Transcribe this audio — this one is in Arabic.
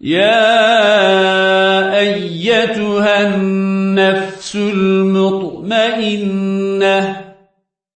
يا أيتها النفس المطمئنة